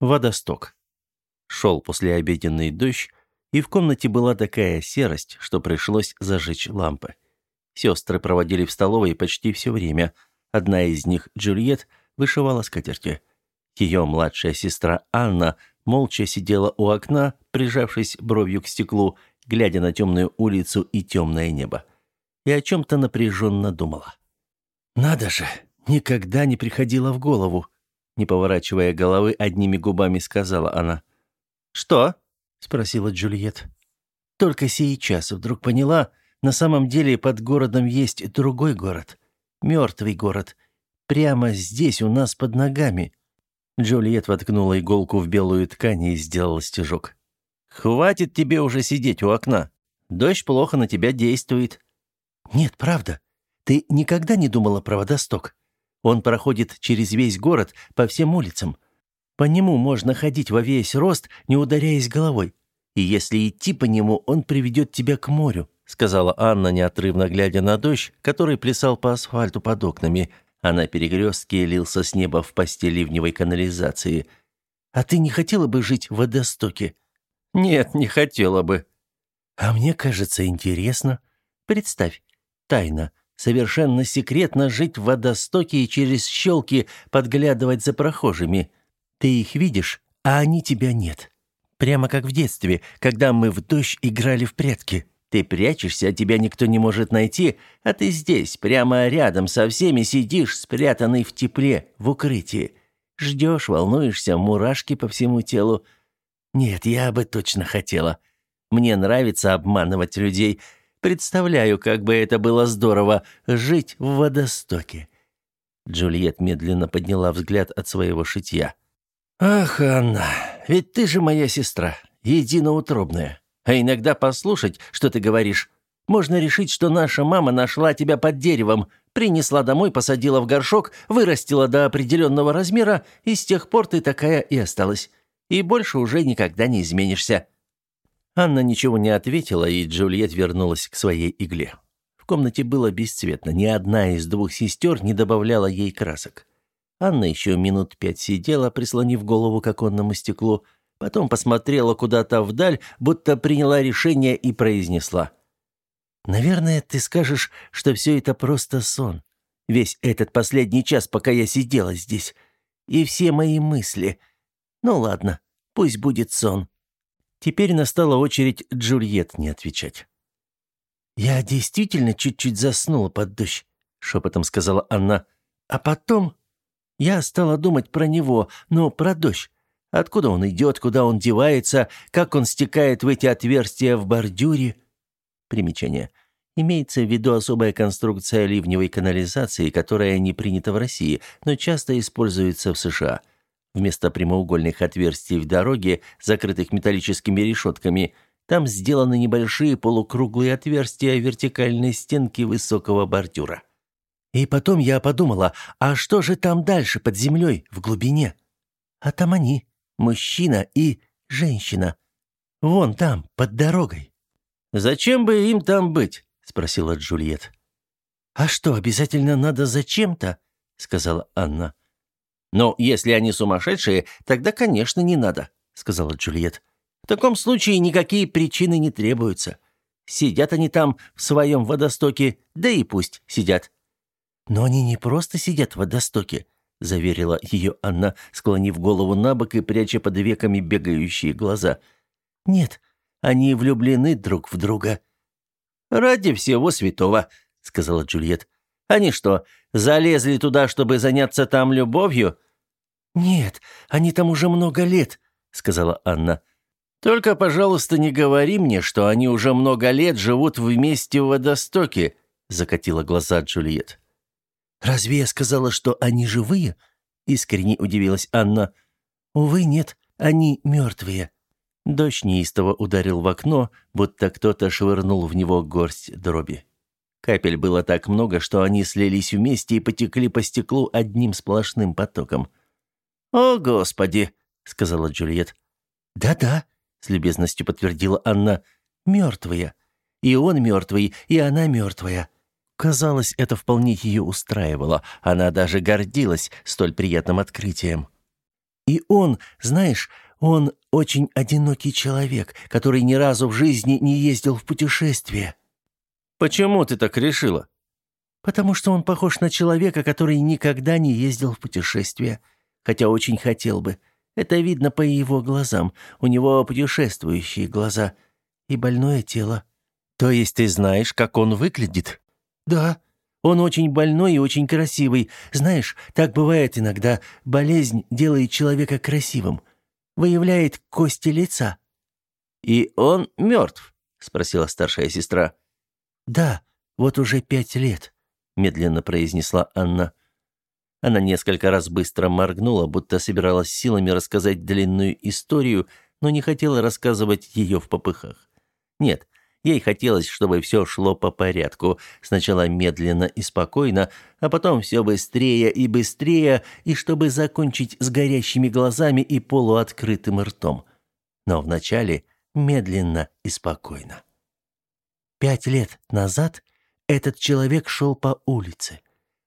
Водосток. Шел послеобеденный дождь, и в комнате была такая серость, что пришлось зажечь лампы. Сестры проводили в столовой почти все время. Одна из них, Джульет, вышивала скатерти. Ее младшая сестра Анна молча сидела у окна, прижавшись бровью к стеклу, глядя на темную улицу и темное небо. И о чем-то напряженно думала. «Надо же, никогда не приходило в голову», не поворачивая головы, одними губами сказала она. «Что?» — спросила Джульет. Только сейчас вдруг поняла, на самом деле под городом есть другой город. Мертвый город. Прямо здесь, у нас под ногами. Джульет воткнула иголку в белую ткань и сделала стежок. «Хватит тебе уже сидеть у окна. Дождь плохо на тебя действует». «Нет, правда. Ты никогда не думала про водосток? Он проходит через весь город, по всем улицам. По нему можно ходить во весь рост, не ударяясь головой. И если идти по нему, он приведет тебя к морю», сказала Анна, неотрывно глядя на дождь, который плясал по асфальту под окнами, а на перекрестке лился с неба в посте ливневой канализации. «А ты не хотела бы жить в водостоке?» «Нет, не хотела бы». «А мне кажется интересно. Представь, тайна, совершенно секретно жить в водостоке и через щелки подглядывать за прохожими. Ты их видишь, а они тебя нет. Прямо как в детстве, когда мы в дождь играли в прятки. Ты прячешься, а тебя никто не может найти, а ты здесь, прямо рядом со всеми сидишь, спрятанный в тепле, в укрытии. Ждешь, волнуешься, мурашки по всему телу. Нет, я бы точно хотела. Мне нравится обманывать людей. Представляю, как бы это было здорово жить в водостоке. Джульет медленно подняла взгляд от своего шитья. «Ах, Анна, ведь ты же моя сестра, единоутробная. А иногда послушать, что ты говоришь. Можно решить, что наша мама нашла тебя под деревом, принесла домой, посадила в горшок, вырастила до определенного размера, и с тех пор ты такая и осталась. И больше уже никогда не изменишься». Анна ничего не ответила, и Джульет вернулась к своей игле. В комнате было бесцветно, ни одна из двух сестер не добавляла ей красок. Анна еще минут пять сидела, прислонив голову к оконному стеклу, потом посмотрела куда-то вдаль, будто приняла решение и произнесла. «Наверное, ты скажешь, что все это просто сон. Весь этот последний час, пока я сидела здесь. И все мои мысли. Ну ладно, пусть будет сон». Теперь настала очередь Джульет не отвечать. «Я действительно чуть-чуть заснула под дождь», — шепотом сказала Анна. «А потом я стала думать про него, но про дождь. Откуда он идет, куда он девается, как он стекает в эти отверстия в бордюре. Примечание. Имеется в виду особая конструкция ливневой канализации, которая не принята в России, но часто используется в США. Вместо прямоугольных отверстий в дороге, закрытых металлическими решетками, там сделаны небольшие полукруглые отверстия вертикальной стенки высокого бордюра. И потом я подумала, а что же там дальше, под землей, в глубине? А там они, мужчина и женщина. Вон там, под дорогой. «Зачем бы им там быть?» — спросила Джульет. «А что, обязательно надо зачем-то?» — сказала Анна. «Ну, если они сумасшедшие, тогда, конечно, не надо», — сказала Джульет. «В таком случае никакие причины не требуются. Сидят они там в своем водостоке, да и пусть сидят. «Но они не просто сидят в водостоке», — заверила ее Анна, склонив голову на бок и пряча под веками бегающие глаза. «Нет, они влюблены друг в друга». «Ради всего святого», — сказала Джульет. «Они что, залезли туда, чтобы заняться там любовью?» «Нет, они там уже много лет», — сказала Анна. «Только, пожалуйста, не говори мне, что они уже много лет живут вместе в водостоке», — закатила глаза Джульет. «Разве я сказала, что они живые?» — искренне удивилась Анна. «Увы, нет, они мертвые». Дождь неистово ударил в окно, будто кто-то швырнул в него горсть дроби. Капель было так много, что они слились вместе и потекли по стеклу одним сплошным потоком. «О, Господи!» — сказала Джульет. «Да-да», — с любезностью подтвердила Анна. «Мертвые. И он мертвый, и она мертвая. Казалось, это вполне ее устраивало. Она даже гордилась столь приятным открытием. И он, знаешь, он очень одинокий человек, который ни разу в жизни не ездил в путешествие». «Почему ты так решила?» «Потому что он похож на человека, который никогда не ездил в путешествие, хотя очень хотел бы. Это видно по его глазам. У него путешествующие глаза и больное тело». «То есть ты знаешь, как он выглядит?» «Да. Он очень больной и очень красивый. Знаешь, так бывает иногда. Болезнь делает человека красивым. Выявляет кости лица». «И он мертв?» — спросила старшая сестра. «Да, вот уже пять лет», — медленно произнесла Анна. Она несколько раз быстро моргнула, будто собиралась силами рассказать длинную историю, но не хотела рассказывать ее в попыхах. Нет, ей хотелось, чтобы все шло по порядку. Сначала медленно и спокойно, а потом все быстрее и быстрее, и чтобы закончить с горящими глазами и полуоткрытым ртом. Но вначале медленно и спокойно. Пять лет назад этот человек шел по улице.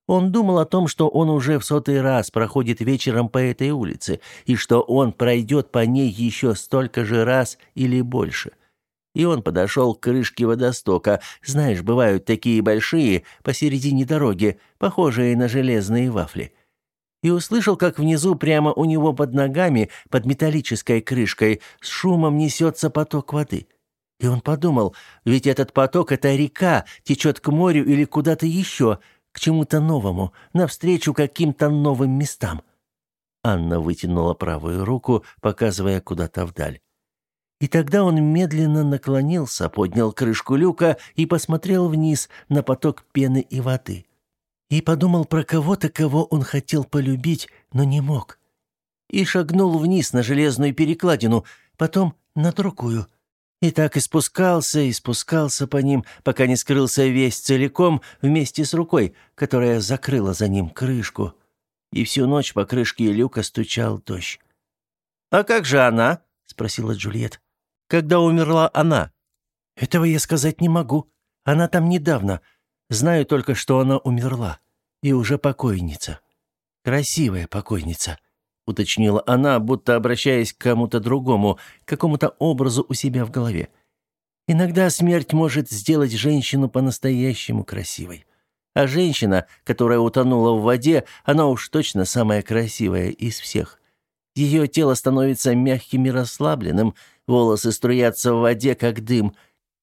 Он думал о том, что он уже в сотый раз проходит вечером по этой улице, и что он пройдет по ней еще столько же раз или больше. И он подошел к крышке водостока. Знаешь, бывают такие большие, посередине дороги, похожие на железные вафли. И услышал, как внизу, прямо у него под ногами, под металлической крышкой, с шумом несется поток воды. И он подумал, ведь этот поток — это река, течет к морю или куда-то еще, к чему-то новому, навстречу каким-то новым местам. Анна вытянула правую руку, показывая куда-то вдаль. И тогда он медленно наклонился, поднял крышку люка и посмотрел вниз на поток пены и воды. И подумал про кого-то, кого он хотел полюбить, но не мог. И шагнул вниз на железную перекладину, потом на другую — и так и спускался, и спускался по ним, пока не скрылся весь целиком вместе с рукой, которая закрыла за ним крышку. И всю ночь по крышке люка стучал дождь. «А как же она?» — спросила Джульет. «Когда умерла она?» «Этого я сказать не могу. Она там недавно. Знаю только, что она умерла. И уже покойница. Красивая покойница» уточнила она, будто обращаясь к кому-то другому, к какому-то образу у себя в голове. Иногда смерть может сделать женщину по-настоящему красивой. А женщина, которая утонула в воде, она уж точно самая красивая из всех. Ее тело становится мягким и расслабленным, волосы струятся в воде, как дым.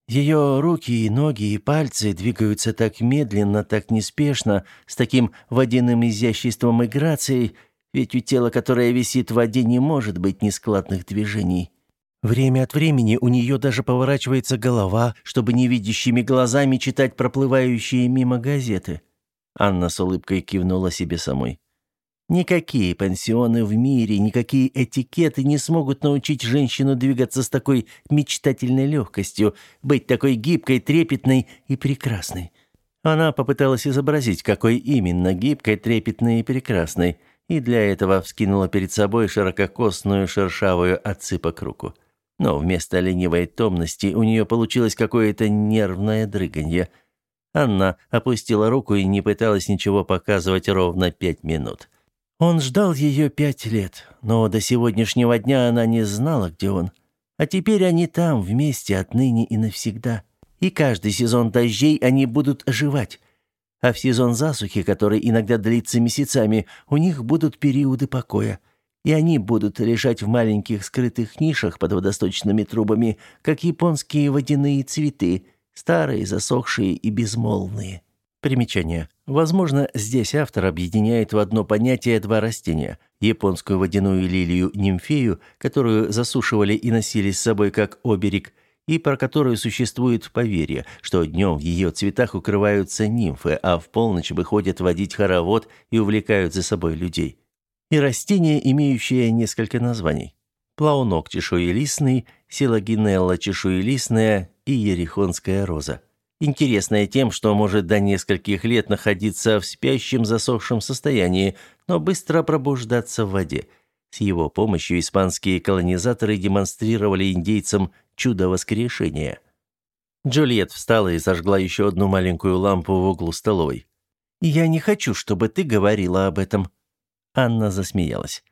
Ее руки и ноги и пальцы двигаются так медленно, так неспешно, с таким водяным изяществом и грацией, ведь у тела, которое висит в воде, не может быть нескладных движений. Время от времени у нее даже поворачивается голова, чтобы невидящими глазами читать проплывающие мимо газеты. Анна с улыбкой кивнула себе самой. Никакие пансионы в мире, никакие этикеты не смогут научить женщину двигаться с такой мечтательной легкостью, быть такой гибкой, трепетной и прекрасной. Она попыталась изобразить, какой именно гибкой, трепетной и прекрасной – и для этого вскинула перед собой ширококосную шершавую отсыпок руку. Но вместо ленивой томности у нее получилось какое-то нервное дрыганье. Анна опустила руку и не пыталась ничего показывать ровно пять минут. Он ждал ее пять лет, но до сегодняшнего дня она не знала, где он. А теперь они там, вместе, отныне и навсегда. И каждый сезон дождей они будут оживать. А в сезон засухи, который иногда длится месяцами, у них будут периоды покоя. И они будут лежать в маленьких скрытых нишах под водосточными трубами, как японские водяные цветы, старые, засохшие и безмолвные. Примечание. Возможно, здесь автор объединяет в одно понятие два растения – японскую водяную лилию нимфею, которую засушивали и носили с собой как оберег – и про которую существует поверье, что днем в ее цветах укрываются нимфы, а в полночь выходят водить хоровод и увлекают за собой людей. И растение, имеющее несколько названий. Плаунок чешуелистный, силогинелла чешуелистная и ерихонская роза. Интересное тем, что может до нескольких лет находиться в спящем засохшем состоянии, но быстро пробуждаться в воде. С его помощью испанские колонизаторы демонстрировали индейцам чудо воскрешения. Джульет встала и зажгла еще одну маленькую лампу в углу столовой. «Я не хочу, чтобы ты говорила об этом». Анна засмеялась.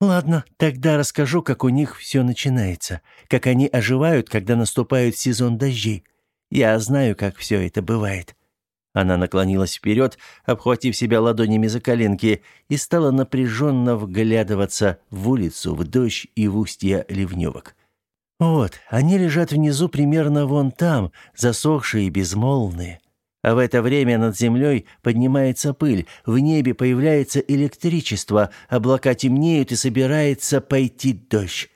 Ладно, тогда расскажу, как у них все начинается, как они оживают, когда наступает сезон дождей. Я знаю, как все это бывает. Она наклонилась вперед, обхватив себя ладонями за коленки, и стала напряженно вглядываться в улицу, в дождь и в устья ливневок. Вот, они лежат внизу примерно вон там, засохшие и безмолвные. А в это время над землей поднимается пыль, в небе появляется электричество, облака темнеют и собирается пойти дождь.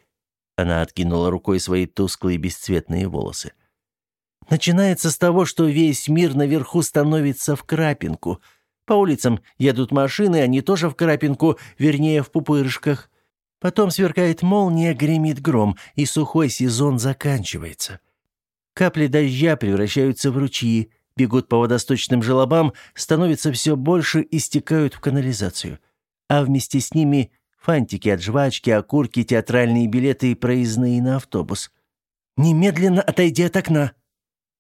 Она откинула рукой свои тусклые бесцветные волосы. Начинается с того, что весь мир наверху становится в крапинку. По улицам едут машины, они тоже в крапинку, вернее, в пупырышках. Потом сверкает молния, гремит гром, и сухой сезон заканчивается. Капли дождя превращаются в ручьи, бегут по водосточным желобам, становятся все больше и стекают в канализацию. А вместе с ними фантики от жвачки, окурки, театральные билеты и проездные на автобус. «Немедленно отойди от окна!»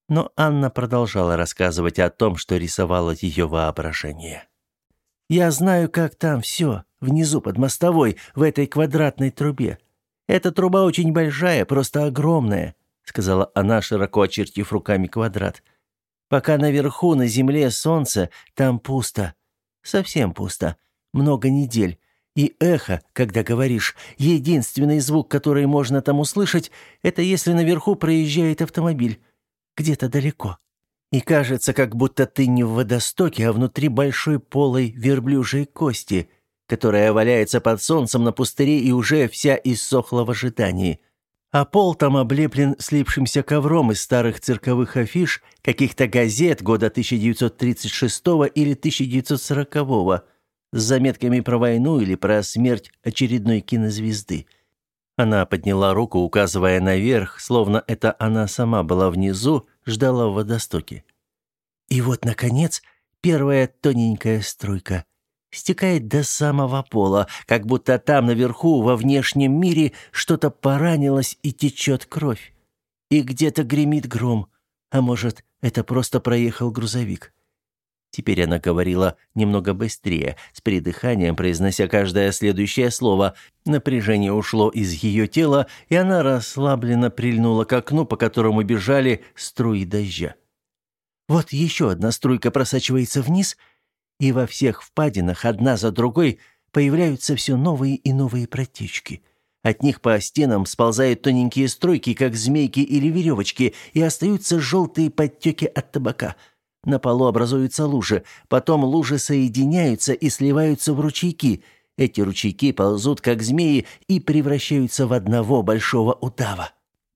Но Анна продолжала рассказывать о том, что рисовало ее воображение. «Я знаю, как там все, внизу под мостовой, в этой квадратной трубе. Эта труба очень большая, просто огромная», — сказала она, широко очертив руками квадрат. «Пока наверху, на земле, солнце, там пусто. Совсем пусто. Много недель. И эхо, когда говоришь, единственный звук, который можно там услышать, это если наверху проезжает автомобиль где-то далеко. И кажется, как будто ты не в водостоке, а внутри большой полой верблюжьей кости, которая валяется под солнцем на пустыре и уже вся иссохла в ожидании. А пол там облеплен слипшимся ковром из старых цирковых афиш, каких-то газет года 1936 или 1940 с заметками про войну или про смерть очередной кинозвезды – она подняла руку, указывая наверх, словно это она сама была внизу, ждала в водостоке. И вот, наконец, первая тоненькая струйка стекает до самого пола, как будто там наверху, во внешнем мире, что-то поранилось и течет кровь. И где-то гремит гром, а может, это просто проехал грузовик. Теперь она говорила немного быстрее, с придыханием, произнося каждое следующее слово. Напряжение ушло из ее тела, и она расслабленно прильнула к окну, по которому бежали струи дождя. Вот еще одна струйка просачивается вниз, и во всех впадинах одна за другой появляются все новые и новые протечки. От них по стенам сползают тоненькие струйки, как змейки или веревочки, и остаются желтые подтеки от табака – на полу образуются лужи, потом лужи соединяются и сливаются в ручейки. Эти ручейки ползут, как змеи, и превращаются в одного большого удава.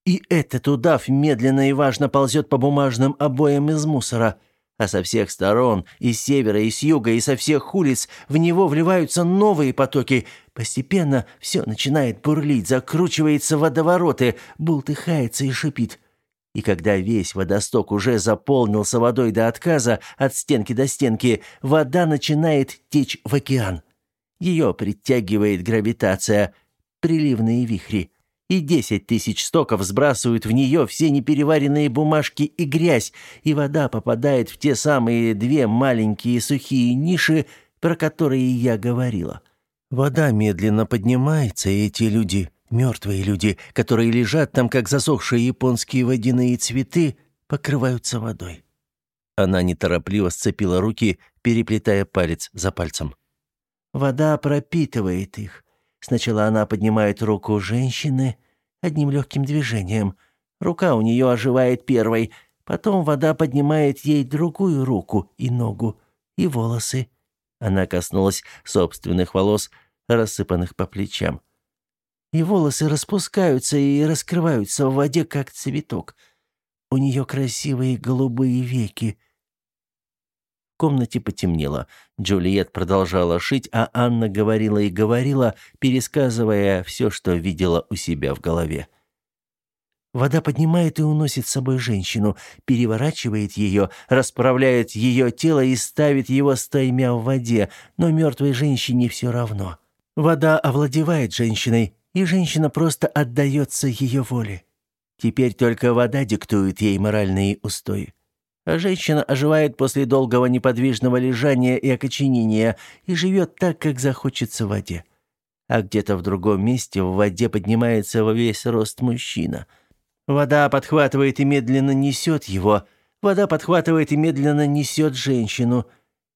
И этот удав медленно и важно ползет по бумажным обоям из мусора. А со всех сторон, и с севера, и с юга, и со всех улиц, в него вливаются новые потоки. Постепенно все начинает бурлить, закручивается водовороты, бултыхается и шипит. И когда весь водосток уже заполнился водой до отказа, от стенки до стенки, вода начинает течь в океан. Ее притягивает гравитация, приливные вихри. И десять тысяч стоков сбрасывают в нее все непереваренные бумажки и грязь, и вода попадает в те самые две маленькие сухие ниши, про которые я говорила. Вода медленно поднимается, и эти люди Мертвые люди, которые лежат там, как засохшие японские водяные цветы, покрываются водой. Она неторопливо сцепила руки, переплетая палец за пальцем. Вода пропитывает их. Сначала она поднимает руку женщины одним легким движением. Рука у нее оживает первой. Потом вода поднимает ей другую руку и ногу, и волосы. Она коснулась собственных волос, рассыпанных по плечам и волосы распускаются и раскрываются в воде, как цветок. У нее красивые голубые веки. В комнате потемнело. Джульет продолжала шить, а Анна говорила и говорила, пересказывая все, что видела у себя в голове. Вода поднимает и уносит с собой женщину, переворачивает ее, расправляет ее тело и ставит его стаймя в воде, но мертвой женщине все равно. Вода овладевает женщиной, и женщина просто отдается ее воле. Теперь только вода диктует ей моральные устои. А женщина оживает после долгого неподвижного лежания и окоченения и живет так, как захочется в воде. а где-то в другом месте в воде поднимается во весь рост мужчина. Вода подхватывает и медленно несет его. Вода подхватывает и медленно несет женщину.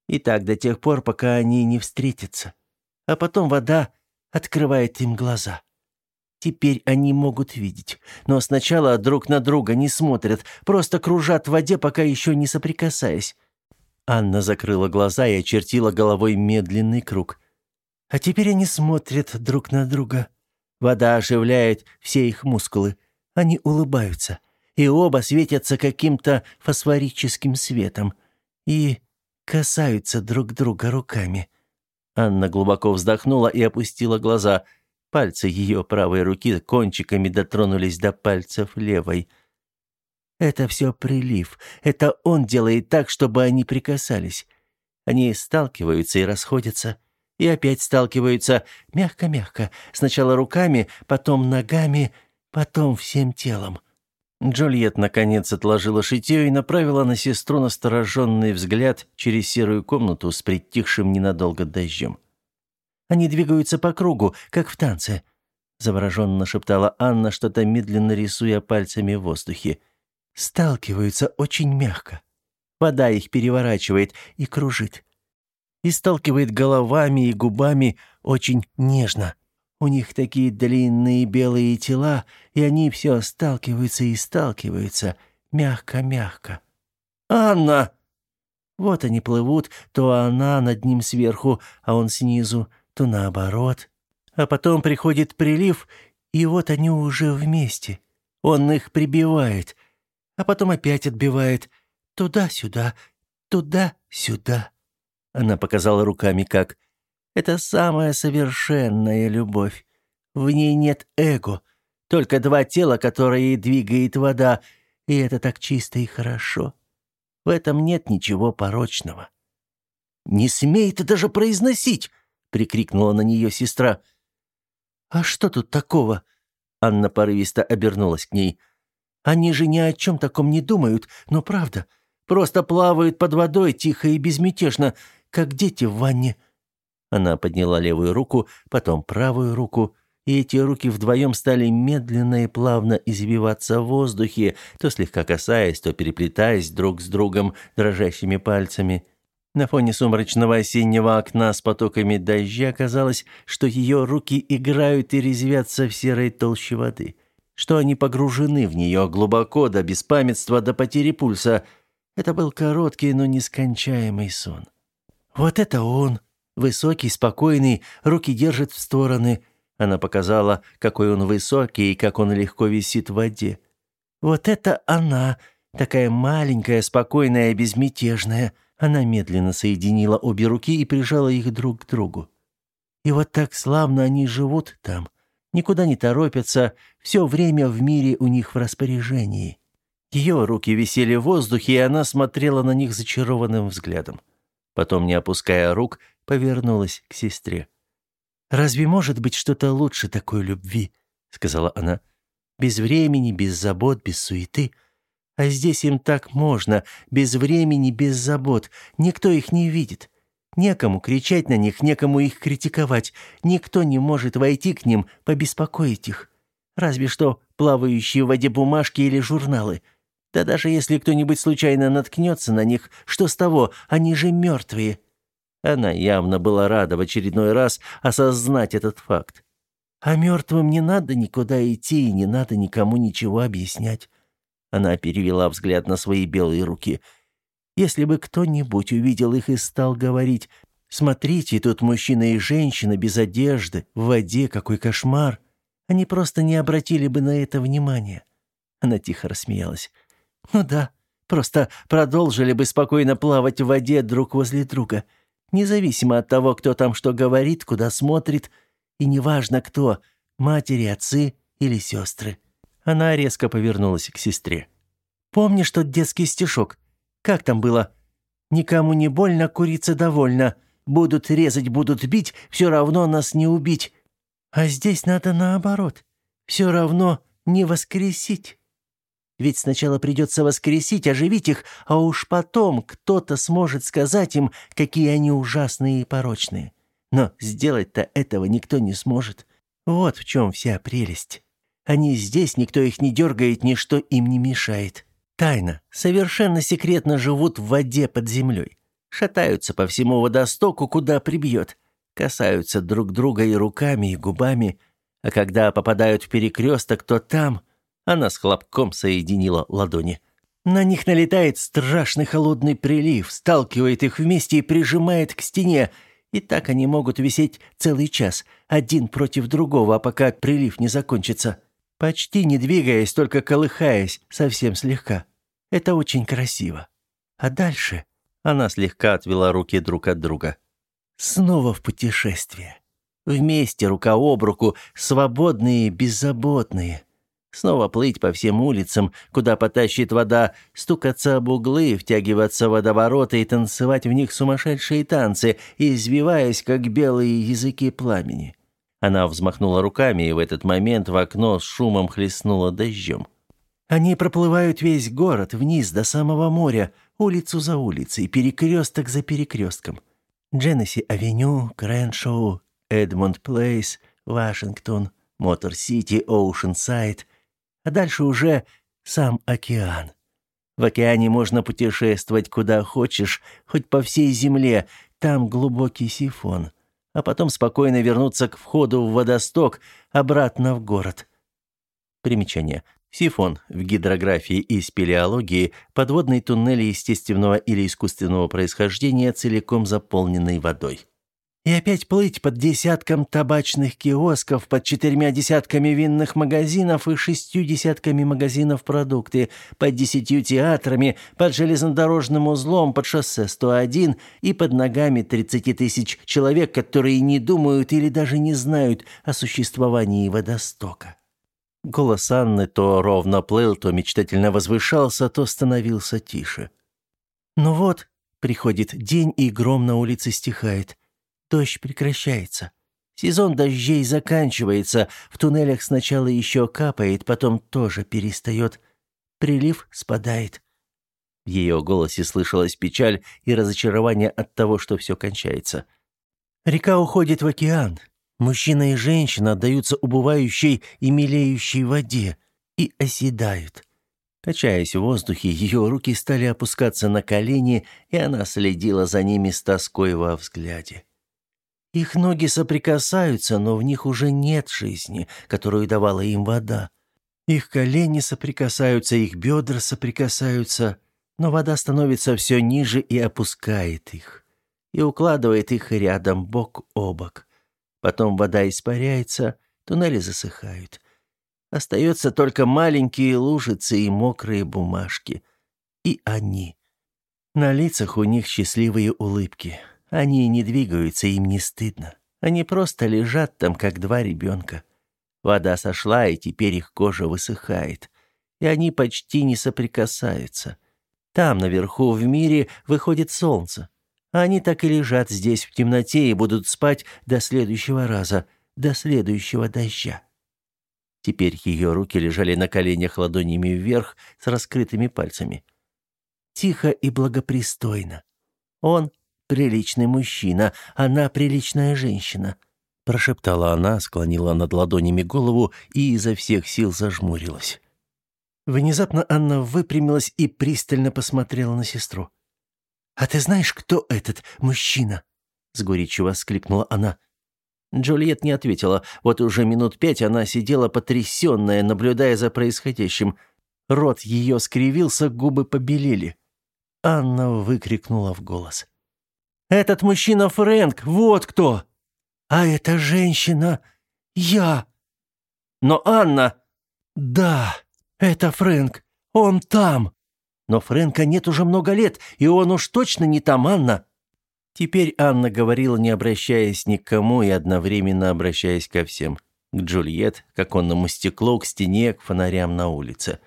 И так до тех пор, пока они не встретятся. А потом вода открывает им глаза. Теперь они могут видеть. Но сначала друг на друга не смотрят, просто кружат в воде, пока еще не соприкасаясь. Анна закрыла глаза и очертила головой медленный круг. А теперь они смотрят друг на друга. Вода оживляет все их мускулы. Они улыбаются. И оба светятся каким-то фосфорическим светом. И касаются друг друга руками. Анна глубоко вздохнула и опустила глаза – Пальцы ее правой руки кончиками дотронулись до пальцев левой. Это все прилив. Это он делает так, чтобы они прикасались. Они сталкиваются и расходятся. И опять сталкиваются мягко-мягко. Сначала руками, потом ногами, потом всем телом. Джульет наконец отложила шитье и направила на сестру настороженный взгляд через серую комнату с притихшим ненадолго дождем. Они двигаются по кругу, как в танце», — завороженно шептала Анна, что-то медленно рисуя пальцами в воздухе. «Сталкиваются очень мягко. Вода их переворачивает и кружит. И сталкивает головами и губами очень нежно. У них такие длинные белые тела, и они все сталкиваются и сталкиваются, мягко-мягко. «Анна!» Вот они плывут, то она над ним сверху, а он снизу, то наоборот. А потом приходит прилив, и вот они уже вместе. Он их прибивает, а потом опять отбивает. Туда-сюда, туда-сюда. Она показала руками, как. Это самая совершенная любовь. В ней нет эго, только два тела, которые двигает вода, и это так чисто и хорошо. В этом нет ничего порочного. «Не смей ты даже произносить!» Прикрикнула на нее сестра. «А что тут такого?» Анна порывисто обернулась к ней. «Они же ни о чем таком не думают, но правда. Просто плавают под водой тихо и безмятежно, как дети в ванне». Она подняла левую руку, потом правую руку, и эти руки вдвоем стали медленно и плавно извиваться в воздухе, то слегка касаясь, то переплетаясь друг с другом дрожащими пальцами. На фоне сумрачного осеннего окна с потоками дождя казалось, что ее руки играют и резвятся в серой толще воды, что они погружены в нее глубоко до беспамятства, до потери пульса. Это был короткий, но нескончаемый сон. «Вот это он! Высокий, спокойный, руки держит в стороны». Она показала, какой он высокий и как он легко висит в воде. «Вот это она! Такая маленькая, спокойная, безмятежная!» Она медленно соединила обе руки и прижала их друг к другу. И вот так славно они живут там. Никуда не торопятся, все время в мире у них в распоряжении. Ее руки висели в воздухе, и она смотрела на них зачарованным взглядом. Потом, не опуская рук, повернулась к сестре. «Разве может быть что-то лучше такой любви?» — сказала она. «Без времени, без забот, без суеты». А здесь им так можно, без времени, без забот. Никто их не видит. Некому кричать на них, некому их критиковать. Никто не может войти к ним, побеспокоить их. Разве что плавающие в воде бумажки или журналы. Да даже если кто-нибудь случайно наткнется на них, что с того, они же мертвые. Она явно была рада в очередной раз осознать этот факт. А мертвым не надо никуда идти и не надо никому ничего объяснять. Она перевела взгляд на свои белые руки. Если бы кто-нибудь увидел их и стал говорить «Смотрите, тут мужчина и женщина без одежды, в воде, какой кошмар!» Они просто не обратили бы на это внимания. Она тихо рассмеялась. «Ну да, просто продолжили бы спокойно плавать в воде друг возле друга, независимо от того, кто там что говорит, куда смотрит, и неважно кто, матери, отцы или сестры». Она резко повернулась к сестре. «Помнишь тот детский стишок? Как там было? Никому не больно, курица довольна. Будут резать, будут бить, все равно нас не убить. А здесь надо наоборот. Все равно не воскресить. Ведь сначала придется воскресить, оживить их, а уж потом кто-то сможет сказать им, какие они ужасные и порочные. Но сделать-то этого никто не сможет. Вот в чем вся прелесть. Они здесь, никто их не дергает, ничто им не мешает. Тайно, совершенно секретно живут в воде под землей. Шатаются по всему водостоку, куда прибьет. Касаются друг друга и руками, и губами. А когда попадают в перекресток, то там... Она с хлопком соединила ладони. На них налетает страшный холодный прилив, сталкивает их вместе и прижимает к стене, и так они могут висеть целый час, один против другого, а пока прилив не закончится. Почти не двигаясь, только колыхаясь, совсем слегка. Это очень красиво. А дальше она слегка отвела руки друг от друга. Снова в путешествие. Вместе, рука об руку, свободные, беззаботные. Снова плыть по всем улицам, куда потащит вода, стукаться об углы, втягиваться в водовороты и танцевать в них сумасшедшие танцы, извиваясь, как белые языки пламени. Она взмахнула руками, и в этот момент в окно с шумом хлестнуло дождем. Они проплывают весь город, вниз до самого моря, улицу за улицей, перекресток за перекрестком. Дженнесси-авеню, Крэншоу, Эдмонд-Плейс, Вашингтон, Мотор-Сити, Оушенсайд — а дальше уже сам океан. В океане можно путешествовать куда хочешь, хоть по всей земле, там глубокий сифон, а потом спокойно вернуться к входу в водосток, обратно в город. Примечание. Сифон в гидрографии и спелеологии – подводный туннель естественного или искусственного происхождения, целиком заполненный водой. И опять плыть под десятком табачных киосков, под четырьмя десятками винных магазинов и шестью десятками магазинов продукты, под десятью театрами, под железнодорожным узлом, под шоссе 101 и под ногами 30 тысяч человек, которые не думают или даже не знают о существовании водостока. Голос Анны то ровно плыл, то мечтательно возвышался, то становился тише. Ну вот, приходит день, и гром на улице стихает – Дождь прекращается. Сезон дождей заканчивается. В туннелях сначала еще капает, потом тоже перестает. Прилив спадает. В ее голосе слышалась печаль и разочарование от того, что все кончается. Река уходит в океан. Мужчина и женщина отдаются убывающей и мелеющей воде и оседают. Качаясь в воздухе, ее руки стали опускаться на колени, и она следила за ними с тоской во взгляде. Их ноги соприкасаются, но в них уже нет жизни, которую давала им вода. Их колени соприкасаются, их бедра соприкасаются, но вода становится все ниже и опускает их. И укладывает их рядом, бок о бок. Потом вода испаряется, туннели засыхают. Остаются только маленькие лужицы и мокрые бумажки. И они. На лицах у них счастливые улыбки. Они не двигаются, им не стыдно. Они просто лежат там, как два ребенка. Вода сошла, и теперь их кожа высыхает. И они почти не соприкасаются. Там, наверху, в мире, выходит солнце. А они так и лежат здесь в темноте и будут спать до следующего раза, до следующего дождя. Теперь ее руки лежали на коленях ладонями вверх с раскрытыми пальцами. Тихо и благопристойно. Он приличный мужчина, она приличная женщина», — прошептала она, склонила над ладонями голову и изо всех сил зажмурилась. Внезапно Анна выпрямилась и пристально посмотрела на сестру. «А ты знаешь, кто этот мужчина?» — с горечью воскликнула она. Джульет не ответила. Вот уже минут пять она сидела потрясенная, наблюдая за происходящим. Рот ее скривился, губы побелели. Анна выкрикнула в голос. Этот мужчина Фрэнк, вот кто. А эта женщина я. Но Анна... Да, это Фрэнк. Он там. Но Фрэнка нет уже много лет, и он уж точно не там, Анна. Теперь Анна говорила, не обращаясь ни к кому и одновременно обращаясь ко всем. К Джульет, к оконному стеклу, к стене, к фонарям на улице.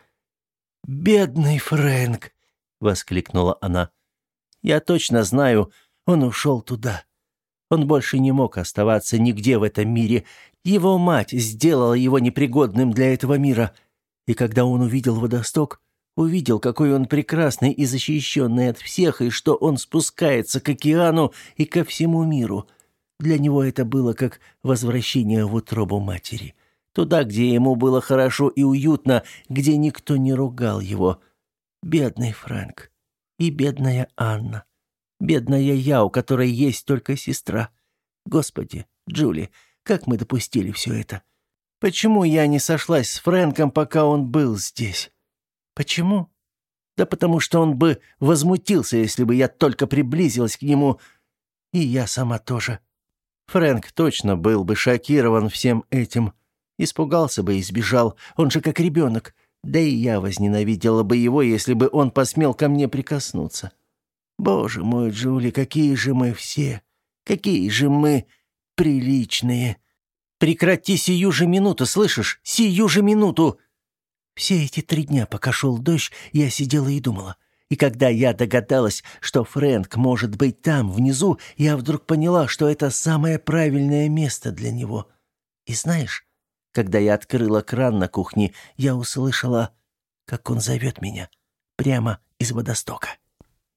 «Бедный Фрэнк!» — воскликнула она. «Я точно знаю, он ушел туда. Он больше не мог оставаться нигде в этом мире. Его мать сделала его непригодным для этого мира. И когда он увидел водосток, увидел, какой он прекрасный и защищенный от всех, и что он спускается к океану и ко всему миру. Для него это было как возвращение в утробу матери. Туда, где ему было хорошо и уютно, где никто не ругал его. Бедный Фрэнк. И бедная Анна. Бедная я, у которой есть только сестра. Господи, Джули, как мы допустили все это? Почему я не сошлась с Фрэнком, пока он был здесь? Почему? Да потому что он бы возмутился, если бы я только приблизилась к нему, и я сама тоже. Фрэнк точно был бы шокирован всем этим. Испугался бы и сбежал, он же как ребенок. Да и я возненавидела бы его, если бы он посмел ко мне прикоснуться. Боже мой, Джули, какие же мы все, какие же мы приличные. Прекрати сию же минуту, слышишь? Сию же минуту!» Все эти три дня, пока шел дождь, я сидела и думала. И когда я догадалась, что Фрэнк может быть там, внизу, я вдруг поняла, что это самое правильное место для него. И знаешь, когда я открыла кран на кухне, я услышала, как он зовет меня прямо из водостока.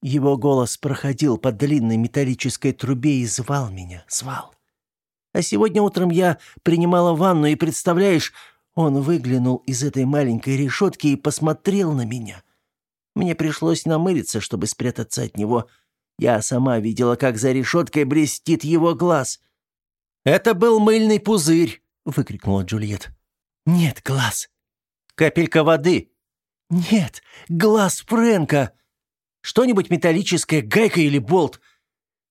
Его голос проходил по длинной металлической трубе и звал меня, звал. А сегодня утром я принимала ванну, и, представляешь, он выглянул из этой маленькой решетки и посмотрел на меня. Мне пришлось намылиться, чтобы спрятаться от него. Я сама видела, как за решеткой блестит его глаз. «Это был мыльный пузырь!» — выкрикнула Джульет. «Нет, глаз!» «Капелька воды!» «Нет, глаз Фрэнка!» «Что-нибудь металлическое, гайка или болт?»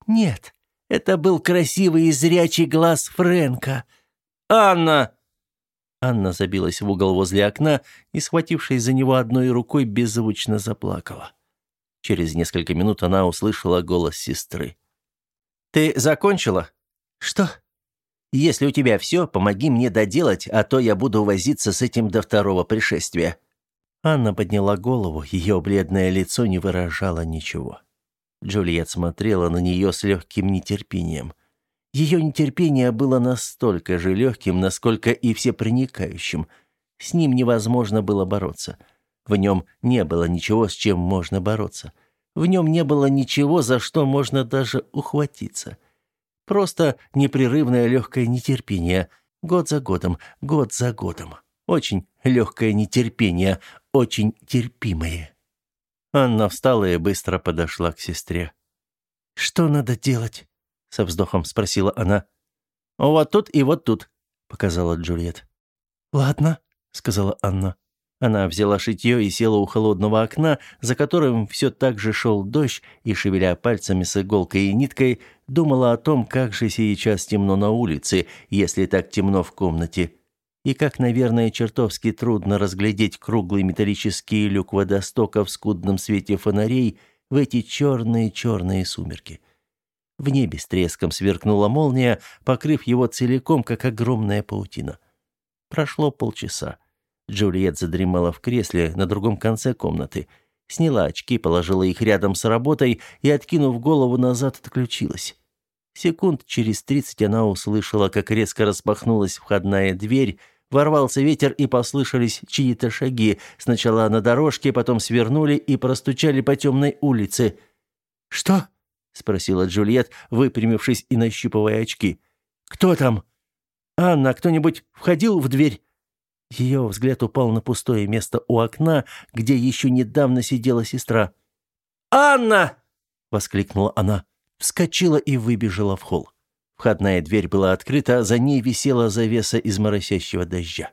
«Нет, это был красивый и зрячий глаз Фрэнка. «Анна!» Анна забилась в угол возле окна и, схватившись за него одной рукой, беззвучно заплакала. Через несколько минут она услышала голос сестры. «Ты закончила?» «Что?» «Если у тебя все, помоги мне доделать, а то я буду возиться с этим до второго пришествия». Анна подняла голову, ее бледное лицо не выражало ничего. Джульет смотрела на нее с легким нетерпением. Ее нетерпение было настолько же легким, насколько и всепроникающим. С ним невозможно было бороться. В нем не было ничего, с чем можно бороться. В нем не было ничего, за что можно даже ухватиться. Просто непрерывное легкое нетерпение. Год за годом, год за годом. Очень легкое нетерпение, очень терпимое. Анна встала и быстро подошла к сестре. «Что надо делать?» — со вздохом спросила она. «Вот тут и вот тут», — показала Джульет. «Ладно», — сказала Анна. Она взяла шитье и села у холодного окна, за которым все так же шел дождь, и, шевеля пальцами с иголкой и ниткой, думала о том, как же сейчас темно на улице, если так темно в комнате и как, наверное, чертовски трудно разглядеть круглый металлический люк водостока в скудном свете фонарей в эти черные-черные сумерки. В небе с треском сверкнула молния, покрыв его целиком, как огромная паутина. Прошло полчаса. Джульет задремала в кресле на другом конце комнаты. Сняла очки, положила их рядом с работой и, откинув голову назад, отключилась. Секунд через тридцать она услышала, как резко распахнулась входная дверь, Ворвался ветер, и послышались чьи-то шаги. Сначала на дорожке, потом свернули и простучали по темной улице. «Что?» — спросила Джульет, выпрямившись и нащупывая очки. «Кто там?» «Анна, кто-нибудь входил в дверь?» Ее взгляд упал на пустое место у окна, где еще недавно сидела сестра. «Анна!» — воскликнула она, вскочила и выбежала в холл. Входная дверь была открыта, за ней висела завеса из моросящего дождя.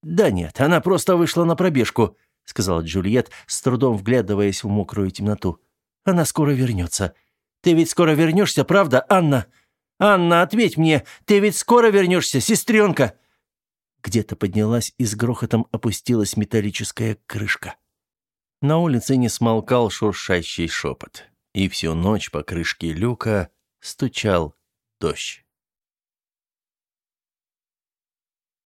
«Да нет, она просто вышла на пробежку», — сказала Джульет, с трудом вглядываясь в мокрую темноту. «Она скоро вернется. Ты ведь скоро вернешься, правда, Анна? Анна, ответь мне, ты ведь скоро вернешься, сестренка?» Где-то поднялась и с грохотом опустилась металлическая крышка. На улице не смолкал шуршащий шепот, и всю ночь по крышке люка стучал дождь.